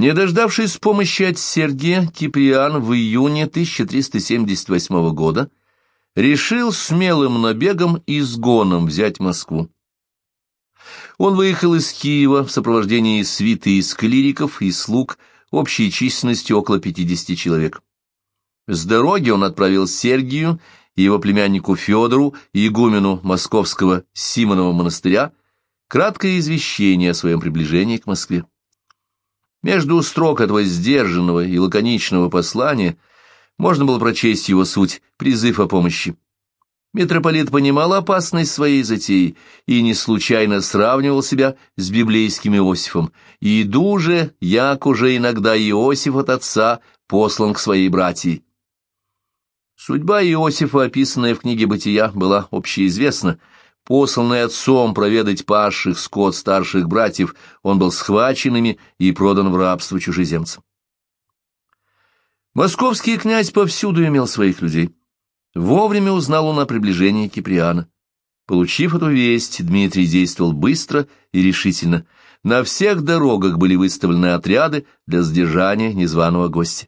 Не дождавшись помощи от Сергия, Киприан в июне 1378 года решил смелым набегом и сгоном взять Москву. Он выехал из Киева в сопровождении свиты из клириков и слуг общей численностью около 50 человек. С дороги он отправил Сергию и его племяннику Федору, игумену московского Симонова монастыря, краткое извещение о своем приближении к Москве. Между строк этого сдержанного и лаконичного послания можно было прочесть его суть, призыв о помощи. Митрополит понимал опасность своей затеи и не случайно сравнивал себя с библейским Иосифом. «Иду же, як уже иногда Иосиф от отца послан к своей братьи». Судьба Иосифа, описанная в книге «Бытия», была общеизвестна, Посланный отцом проведать пасших скот старших братьев, он был схваченными и продан в рабство чужеземцам. Московский князь повсюду имел своих людей. Вовремя узнал он о приближении Киприана. Получив эту весть, Дмитрий действовал быстро и решительно. На всех дорогах были выставлены отряды для сдержания незваного гостя.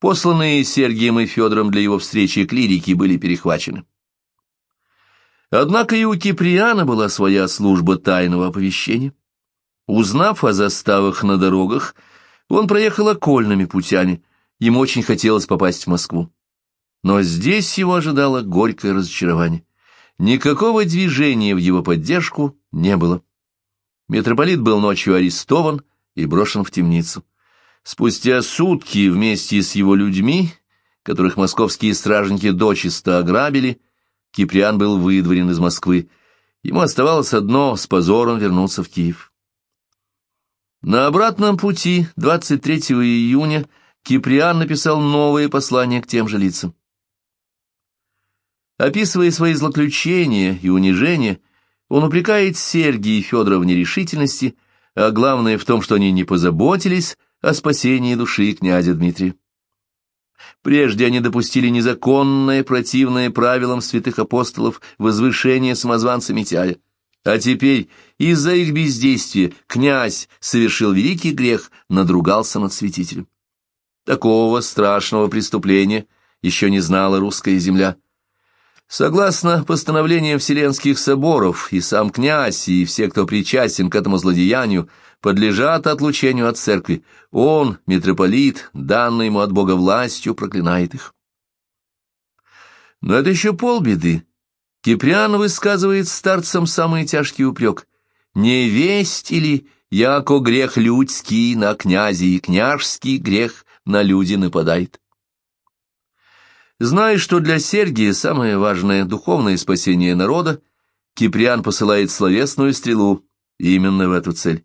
Посланные Сергием и Федором для его встречи клирики были перехвачены. Однако и у Киприана была своя служба тайного оповещения. Узнав о заставах на дорогах, он проехал окольными путями, ему очень хотелось попасть в Москву. Но здесь его ожидало горькое разочарование. Никакого движения в его поддержку не было. Митрополит был ночью арестован и брошен в темницу. Спустя сутки вместе с его людьми, которых московские стражники дочисто ограбили, Киприан был выдворен из Москвы. Ему оставалось одно — с позором вернуться в Киев. На обратном пути 23 июня Киприан написал новое послание к тем же лицам. Описывая свои злоключения и унижения, он упрекает Сергия и Федора в нерешительности, а главное в том, что они не позаботились о спасении души князя Дмитрия. Прежде они допустили незаконное, противное правилам святых апостолов возвышение самозванца Митяя. А теперь из-за их бездействия князь совершил великий грех, надругался над святителем. Такого страшного преступления еще не знала русская земля. Согласно постановлениям Вселенских соборов, и сам князь, и все, кто причастен к этому злодеянию, подлежат отлучению от церкви. Он, митрополит, данный ему от Бога властью, проклинает их. Но это еще полбеды. Киприан высказывает старцам самый тяжкий упрек. «Не весть или, яко грех людский на князи и княжский грех на люди нападает?» Зная, что для Сергия самое важное — духовное спасение народа, Киприан посылает словесную стрелу именно в эту цель.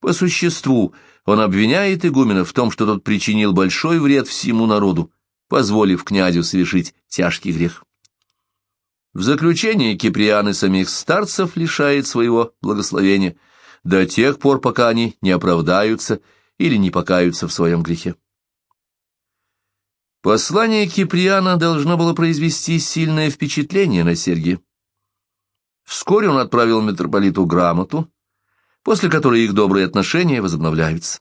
По существу он обвиняет игумена в том, что тот причинил большой вред всему народу, позволив князю совершить тяжкий грех. В заключение Киприан и самих старцев лишает своего благословения до тех пор, пока они не оправдаются или не покаются в своем грехе. Послание Киприана должно было произвести сильное впечатление на Сергия. Вскоре он отправил митрополиту грамоту, после которой их добрые отношения возобновляются.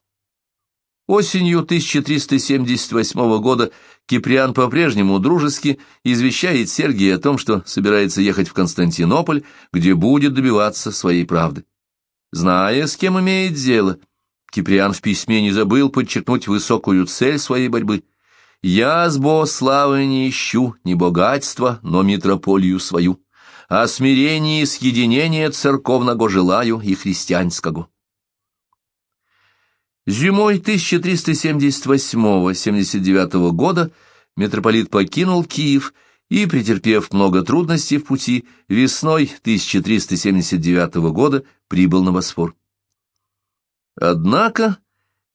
Осенью 1378 года Киприан по-прежнему дружески извещает Сергия о том, что собирается ехать в Константинополь, где будет добиваться своей правды. Зная, с кем имеет дело, Киприан в письме не забыл подчеркнуть высокую цель своей борьбы. «Я с Бо славы не ищу, ни богатства, но митрополию свою» о смирении и съединении церковного желаю и христианского. Зимой 1378-79 года митрополит покинул Киев и, претерпев много трудностей в пути, весной 1379 года прибыл на Босфор. Однако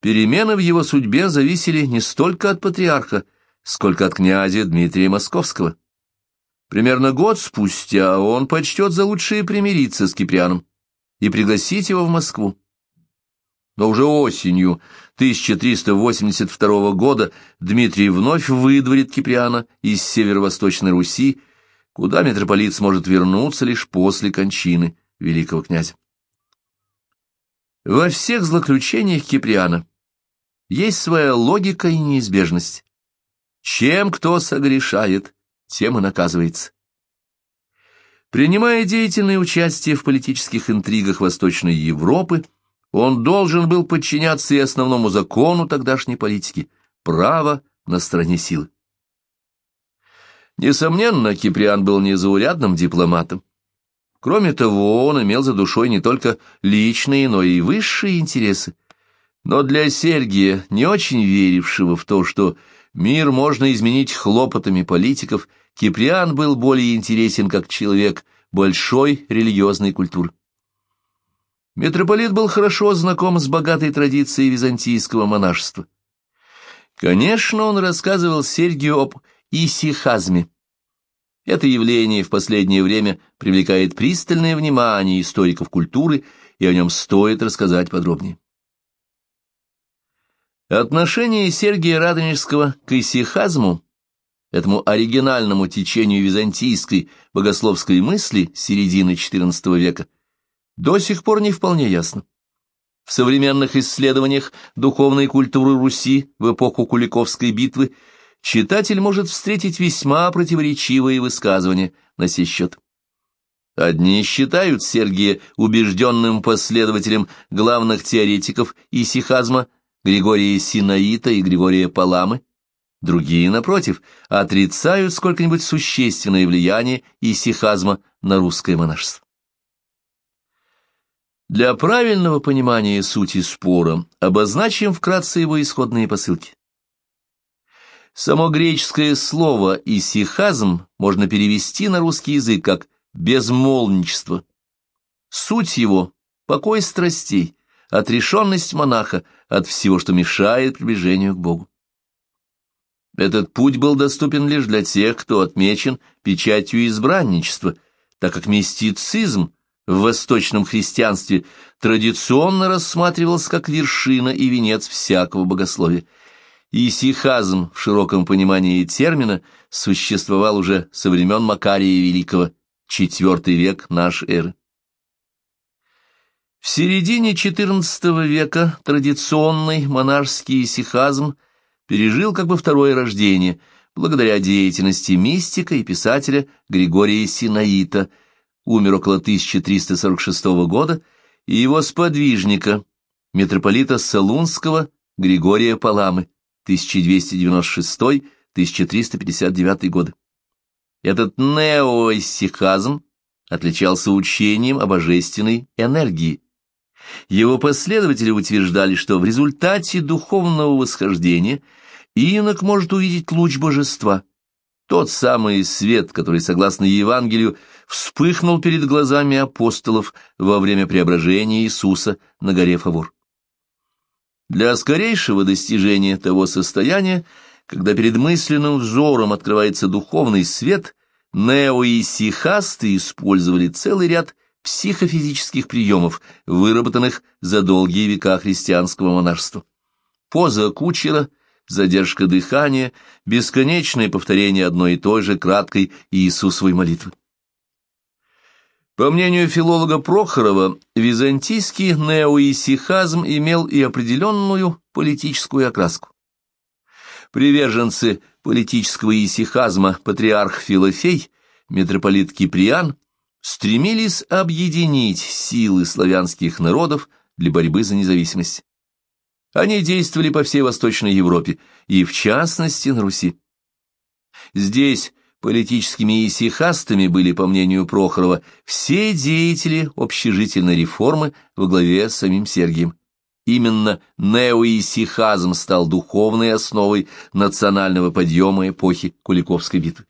перемены в его судьбе зависели не столько от патриарха, сколько от князя Дмитрия Московского. Примерно год спустя он почтет за лучшее примириться с Киприаном и пригласить его в Москву. Но уже осенью 1382 года Дмитрий вновь выдворит Киприана из северо-восточной Руси, куда митрополит сможет вернуться лишь после кончины великого князя. Во всех злоключениях Киприана есть своя логика и неизбежность. Чем кто согрешает, тем и наказывается. Принимая деятельное участие в политических интригах Восточной Европы, он должен был подчиняться и основному закону тогдашней политики – право на стороне силы. Несомненно, Киприан был незаурядным дипломатом. Кроме того, он имел за душой не только личные, но и высшие интересы. Но для Сергия, не очень верившего в то, что мир можно изменить хлопотами политиков, Киприан был более интересен как человек большой религиозной культуры. Митрополит был хорошо знаком с богатой традицией византийского монашества. Конечно, он рассказывал Сергию об исихазме. Это явление в последнее время привлекает пристальное внимание историков культуры, и о нем стоит рассказать подробнее. Отношение Сергия Радонежского к исихазму, этому оригинальному течению византийской богословской мысли середины XIV века, до сих пор не вполне ясно. В современных исследованиях духовной культуры Руси в эпоху Куликовской битвы читатель может встретить весьма противоречивые высказывания на сей счет. Одни считают Сергия убежденным последователем главных теоретиков исихазма Григория Синаита и Григория Паламы, другие, напротив, отрицают сколько-нибудь существенное влияние исихазма на русское монашество. Для правильного понимания сути спора обозначим вкратце его исходные посылки. Само греческое слово «исихазм» можно перевести на русский язык как «безмолвничество». Суть его — покой страстей, отрешенность монаха от всего, что мешает приближению к Богу. Этот путь был доступен лишь для тех, кто отмечен печатью избранничества, так как мистицизм — в восточном христианстве традиционно рассматривался как вершина и венец всякого богословия. Исихазм в широком понимании термина существовал уже со времен Макария Великого, IV век нашей эры. В середине XIV века традиционный монашеский исихазм пережил как бы второе рождение, благодаря деятельности мистика и писателя Григория Синаита – умер около 1346 года, и его сподвижника, митрополита Солунского Григория Паламы, 1296-1359 годы. Этот неоиссихазм отличался учением о божественной энергии. Его последователи утверждали, что в результате духовного восхождения инок может увидеть луч божества – тот самый свет, который, согласно Евангелию, вспыхнул перед глазами апостолов во время преображения Иисуса на горе Фавор. Для скорейшего достижения того состояния, когда перед мысленным взором открывается духовный свет, неоисихасты использовали целый ряд психофизических приемов, выработанных за долгие века христианского монашества. Поза кучера — задержка дыхания, бесконечное повторение одной и той же краткой Иисусовой молитвы. По мнению филолога Прохорова, византийский неоисихазм имел и определенную политическую окраску. Приверженцы политического исихазма патриарх Филофей, митрополит Киприан, стремились объединить силы славянских народов для борьбы за независимость. Они действовали по всей Восточной Европе и, в частности, на Руси. Здесь политическими исихастами были, по мнению Прохорова, все деятели общежительной реформы во главе с самим Сергием. Именно неоисихазм стал духовной основой национального подъема эпохи Куликовской битвы.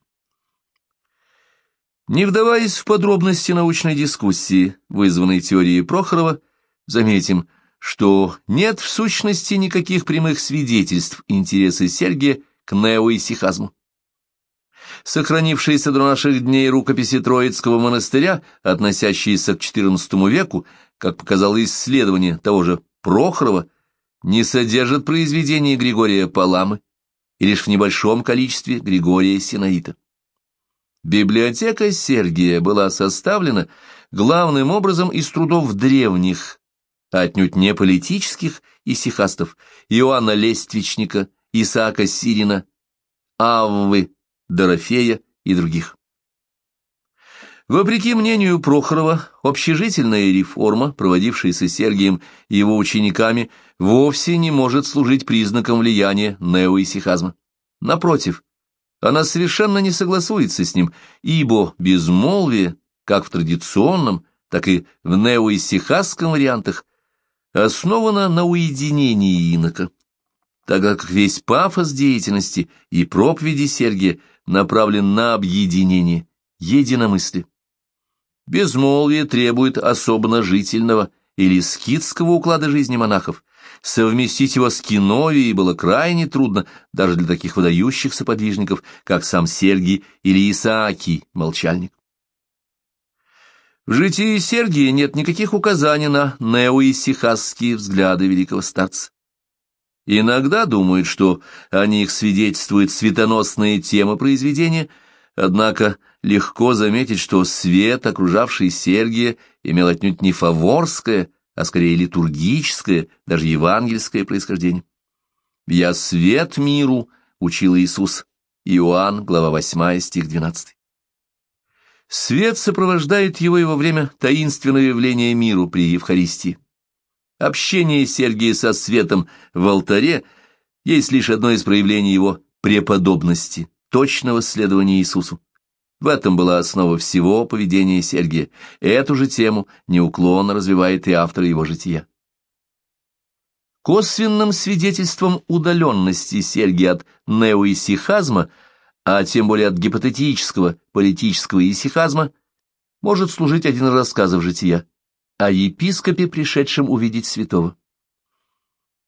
Не вдаваясь в подробности научной дискуссии, вызванной теорией Прохорова, заметим – что нет в сущности никаких прямых свидетельств интереса Сергия к неоисихазму. Сохранившиеся до наших дней рукописи Троицкого монастыря, относящиеся к XIV веку, как показало исследование того же Прохорова, не содержат произведений Григория Паламы и лишь в небольшом количестве Григория Синаита. Библиотека Сергия была составлена главным образом из трудов древних, а отнюдь не политических исихастов, Иоанна Лествичника, Исаака Сирина, Аввы, Дорофея и других. Вопреки мнению Прохорова, общежительная реформа, проводившаяся Сергием и его учениками, вовсе не может служить признаком влияния неоисихазма. Напротив, она совершенно не согласуется с ним, ибо безмолвие, как в традиционном, так и в неоисихазском вариантах, основано на уединении инока, тогда как весь пафос деятельности и проповеди Сергия направлен на объединение, единомыслие. Безмолвие требует особенно жительного или скитского уклада жизни монахов. Совместить его с киновией было крайне трудно даже для таких выдающихся подвижников, как сам Сергий или Исаакий, молчальник. В житии Сергия нет никаких указаний на неоисихасские взгляды великого старца. Иногда думают, что о них свидетельствуют светоносные темы произведения, однако легко заметить, что свет, окружавший Сергия, имел отнюдь не фаворское, а скорее литургическое, даже евангельское происхождение. «Я свет миру», — учил Иисус, Иоанн, глава 8, стих 12. Свет сопровождает его и во время таинственного явления миру при Евхаристии. Общение Сергия со светом в алтаре есть лишь одно из проявлений его преподобности, точного следования Иисусу. В этом была основа всего поведения Сергия. Эту же тему неуклонно развивает и автор его жития. Косвенным свидетельством удаленности Сергия от неоисихазма, а тем более от гипотетического политического исихазма, может служить один из рассказов жития о епископе, пришедшем увидеть святого.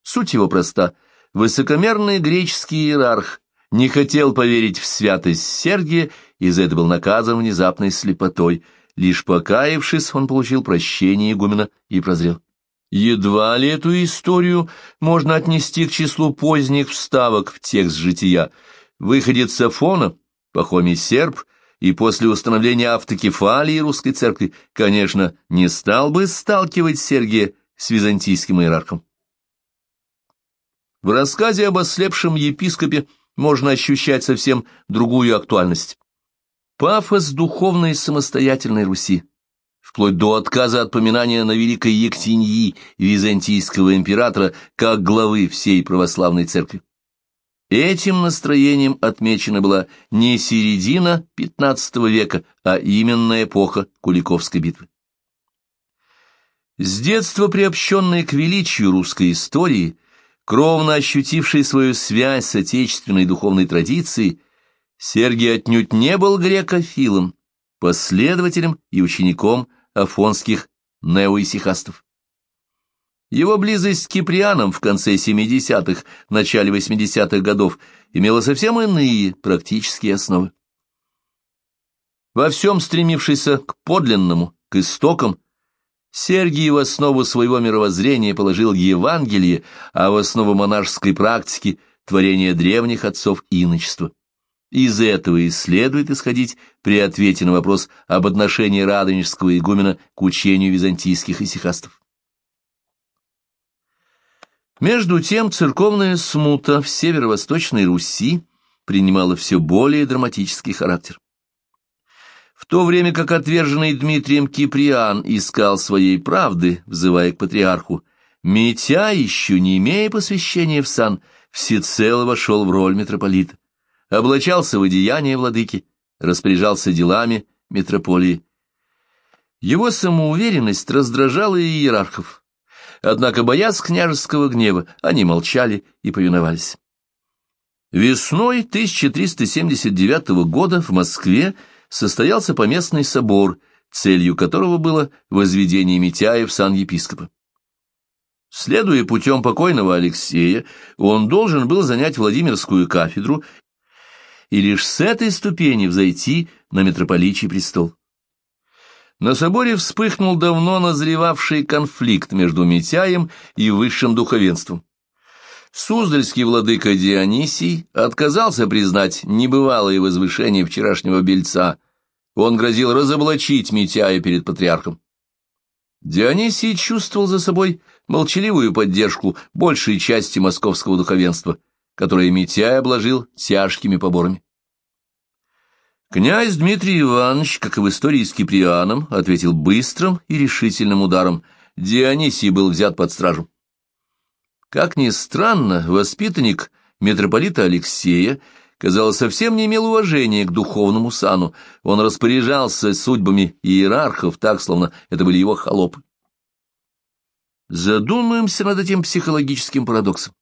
Суть его проста. Высокомерный греческий иерарх не хотел поверить в святость Сергия и за это был наказан внезапной слепотой. Лишь покаявшись, он получил прощение игумена и прозрел. Едва ли эту историю можно отнести к числу поздних вставок в текст жития. Выходит Сафона, Пахомий серб, и после установления автокефалии русской церкви, конечно, не стал бы сталкивать Сергия с византийским иерархом. В рассказе об ослепшем епископе можно ощущать совсем другую актуальность. Пафос духовной самостоятельной Руси, вплоть до отказа от поминания на великой Ектиньи византийского императора как главы всей православной церкви. Этим настроением отмечена была не середина XV века, а именно эпоха Куликовской битвы. С детства приобщенный к величию русской истории, кровно ощутивший свою связь с отечественной духовной традицией, Сергий отнюдь не был грекофилом, последователем и учеником афонских неоисихастов. Его близость с Киприаном в конце 70-х, начале 80-х годов имела совсем иные практические основы. Во всем стремившийся к подлинному, к истокам, Сергий в основу своего мировоззрения положил Евангелие, а в основу монашеской практики – творение древних отцов иночества. Из этого и следует исходить при ответе на вопрос об отношении радонежского игумена к учению византийских исихастов. Между тем церковная смута в северо-восточной Руси принимала все более драматический характер. В то время как отверженный Дмитрием Киприан искал своей правды, взывая к патриарху, Митя, еще не имея посвящения в сан, всецело вошел в роль митрополита, облачался в одеяние владыки, распоряжался делами митрополии. Его самоуверенность раздражала и иерархов. Однако, боясь княжеского гнева, они молчали и повиновались. Весной 1379 года в Москве состоялся поместный собор, целью которого было возведение Митяя в сан епископа. Следуя путем покойного Алексея, он должен был занять Владимирскую кафедру и лишь с этой ступени взойти на митрополичий престол. На соборе вспыхнул давно назревавший конфликт между Митяем и высшим духовенством. Суздальский владыка Дионисий отказался признать небывалое возвышение вчерашнего бельца. Он грозил разоблачить Митяя перед патриархом. Дионисий чувствовал за собой молчаливую поддержку большей части московского духовенства, которое Митяй обложил тяжкими поборами. Князь Дмитрий Иванович, как и в истории с Киприаном, ответил быстрым и решительным ударом. Дионисий был взят под стражу. Как ни странно, воспитанник митрополита Алексея, казалось, совсем не имел уважения к духовному сану. Он распоряжался судьбами иерархов так, словно это были его холопы. Задумаемся над этим психологическим парадоксом.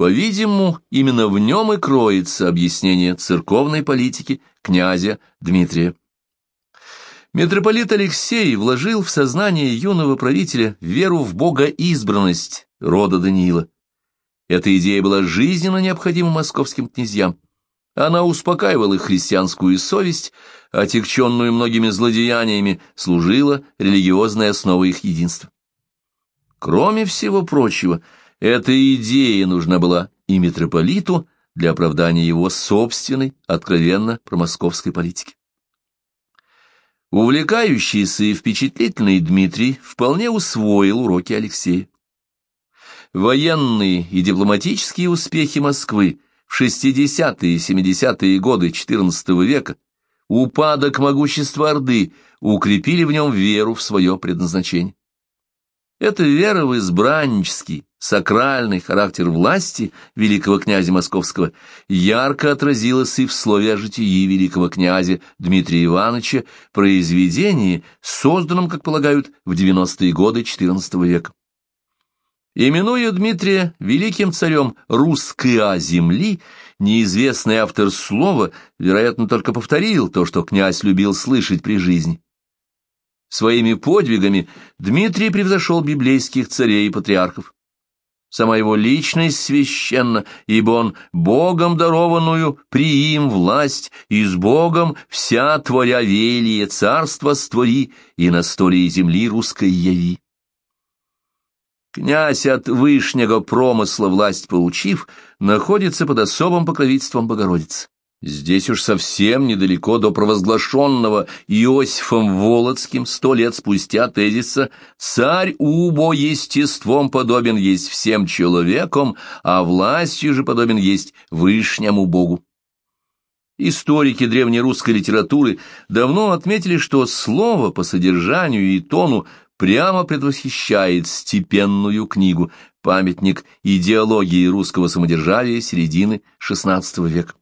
По-видимому, именно в нем и кроется объяснение церковной политики князя Дмитрия. Митрополит Алексей вложил в сознание юного правителя веру в богоизбранность рода Даниила. Эта идея была жизненно необходима московским князьям. Она успокаивала их христианскую совесть, отягченную многими злодеяниями, служила религиозной основой их единства. Кроме всего прочего, эта идея нужна была и митрополиту для оправдания его собственной, откровенно промосковской политики. Увлекающийся и впечатлительный Дмитрий вполне усвоил уроки Алексея. Военные и дипломатические успехи Москвы в 60-е и 70-е годы XIV века, упадок могущества Орды укрепили в нем веру в свое предназначение. Эта вера в избраннический, сакральный характер власти великого князя Московского ярко отразилась и в слове о житии великого князя Дмитрия Ивановича, произведении, созданном, как полагают, в 90-е годы XIV века. Именуя Дмитрия великим царем русской земли, неизвестный автор слова, вероятно, только повторил то, что князь любил слышать при жизни. Своими подвигами Дмитрий превзошел библейских царей и патриархов. Сама его личность священна, ибо он Богом дарованную приим власть, и с Богом вся твоя велие царство створи, и на столе земли русской яви. Князь от вышнего промысла власть получив, находится под особым покровительством Богородицы. Здесь уж совсем недалеко до провозглашенного Иосифом Володским сто лет спустя тезиса «Царь убо естеством подобен есть всем человеком, а властью же подобен есть вышнему Богу». Историки древнерусской литературы давно отметили, что слово по содержанию и тону прямо предвосхищает степенную книгу, памятник идеологии русского самодержавия середины XVI века.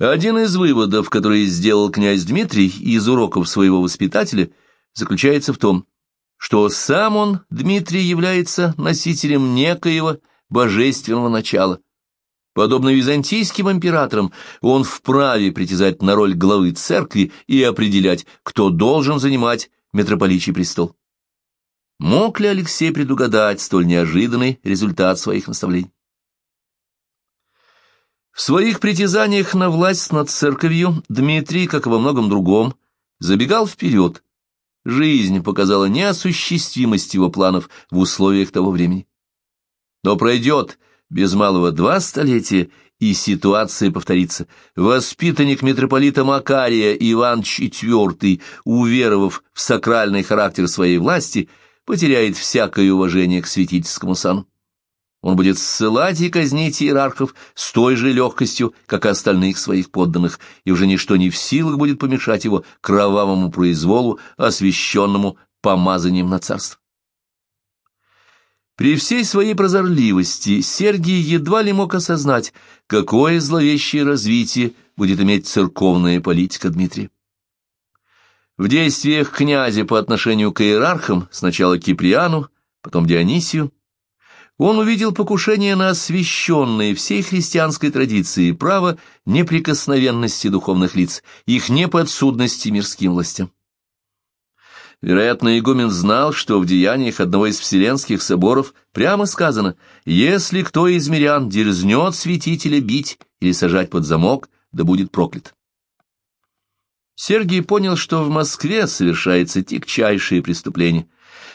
Один из выводов, который сделал князь Дмитрий из уроков своего воспитателя, заключается в том, что сам он, Дмитрий, является носителем некоего божественного начала. Подобно византийским императорам, он вправе притязать на роль главы церкви и определять, кто должен занимать митрополичий престол. Мог ли Алексей предугадать столь неожиданный результат своих наставлений? В своих притязаниях на власть над церковью Дмитрий, как и во многом другом, забегал вперед. Жизнь показала неосуществимость его планов в условиях того времени. Но пройдет без малого два столетия, и ситуация повторится. Воспитанник митрополита Макария Иван IV, уверовав в сакральный характер своей власти, потеряет всякое уважение к святительскому сану. Он будет ссылать и казнить иерархов с той же легкостью, как и остальных своих подданных, и уже ничто не в силах будет помешать его кровавому произволу, освященному помазанием на царство. При всей своей прозорливости Сергий едва ли мог осознать, какое зловещее развитие будет иметь церковная политика Дмитрия. В действиях князя по отношению к иерархам, сначала Киприану, потом Дионисию, он увидел покушение на освященные всей христианской традиции право неприкосновенности духовных лиц, их неподсудности мирским властям. Вероятно, игумен знал, что в деяниях одного из вселенских соборов прямо сказано «Если кто из мирян дерзнет святителя бить или сажать под замок, да будет проклят». Сергий понял, что в Москве совершается тягчайшее преступление,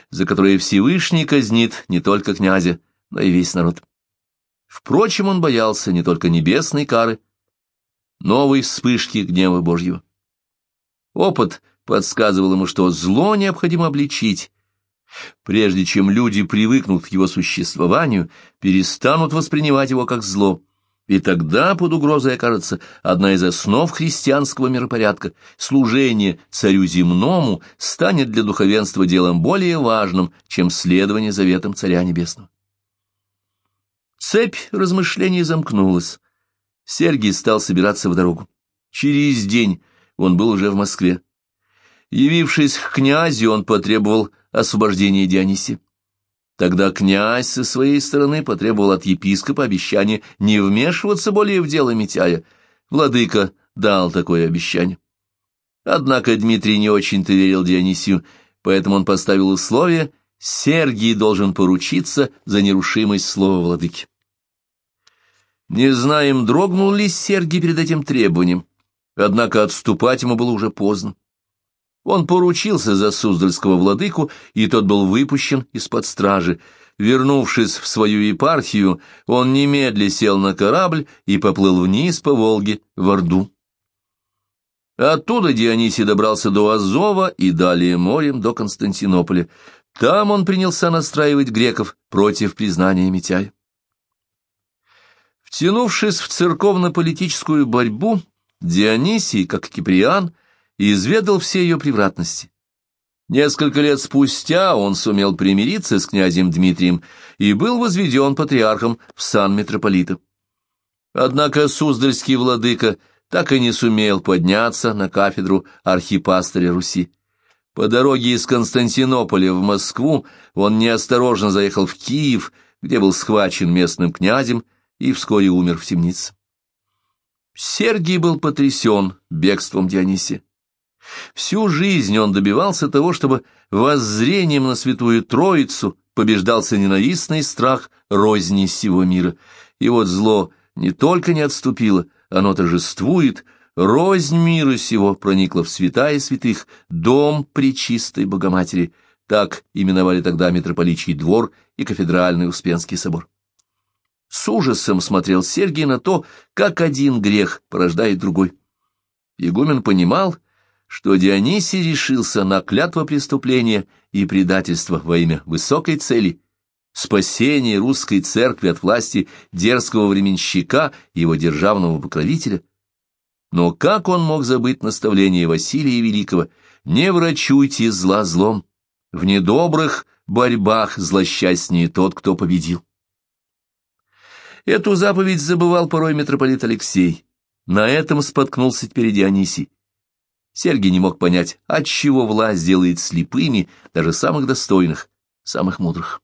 за которое Всевышний казнит не только князя, но и весь народ. Впрочем, он боялся не только небесной кары, новой вспышки гнева Божьего. Опыт подсказывал ему, что зло необходимо обличить, Прежде чем люди привыкнут к его существованию, перестанут воспринимать его как зло, и тогда под угрозой окажется одна из основ христианского миропорядка. Служение царю земному станет для духовенства делом более важным, чем следование заветам царя небесного. Цепь размышлений замкнулась. Сергий стал собираться в дорогу. Через день он был уже в Москве. Явившись к князю, он потребовал освобождения Дионисия. Тогда князь со своей стороны потребовал от епископа обещания не вмешиваться более в дело Митяя. Владыка дал такое обещание. Однако Дмитрий не очень-то верил Дионисию, поэтому он поставил условие Сергий должен поручиться за нерушимость слова владыки. Не знаем, дрогнул ли Сергий перед этим требованием, однако отступать ему было уже поздно. Он поручился за Суздальского владыку, и тот был выпущен из-под стражи. Вернувшись в свою епархию, он немедля сел на корабль и поплыл вниз по Волге в Орду. Оттуда Дионисий добрался до Азова и далее морем до Константинополя. Там он принялся настраивать греков против признания Митяя. Втянувшись в церковно-политическую борьбу, Дионисий, как Киприан, изведал все ее превратности. Несколько лет спустя он сумел примириться с князем Дмитрием и был возведен патриархом в сан митрополита. Однако Суздальский владыка так и не сумел подняться на кафедру архипастыря Руси. По дороге из Константинополя в Москву он неосторожно заехал в Киев, где был схвачен местным князем и вскоре умер в темнице. Сергий был потрясен бегством Дионисия. Всю жизнь он добивался того, чтобы воззрением на Святую Троицу побеждался ненавистный страх розни всего мира. И вот зло не только не отступило, оно торжествует, рознь мира сего проникла в святая святых, дом Пречистой Богоматери, так именовали тогда митрополичий двор и кафедральный Успенский собор. С ужасом смотрел Сергий на то, как один грех порождает другой. Игумен понимал, что Дионисий решился на клятво преступления и предательства во имя высокой цели — спасения русской церкви от власти дерзкого временщика и его державного покровителя. Но как он мог забыть наставление Василия Великого «Не врачуйте зла злом, в недобрых борьбах злосчастнее тот, кто победил». Эту заповедь забывал порой митрополит Алексей. На этом споткнулся теперь Дионисий. Сергий не мог понять, отчего власть делает слепыми даже самых достойных, самых мудрых.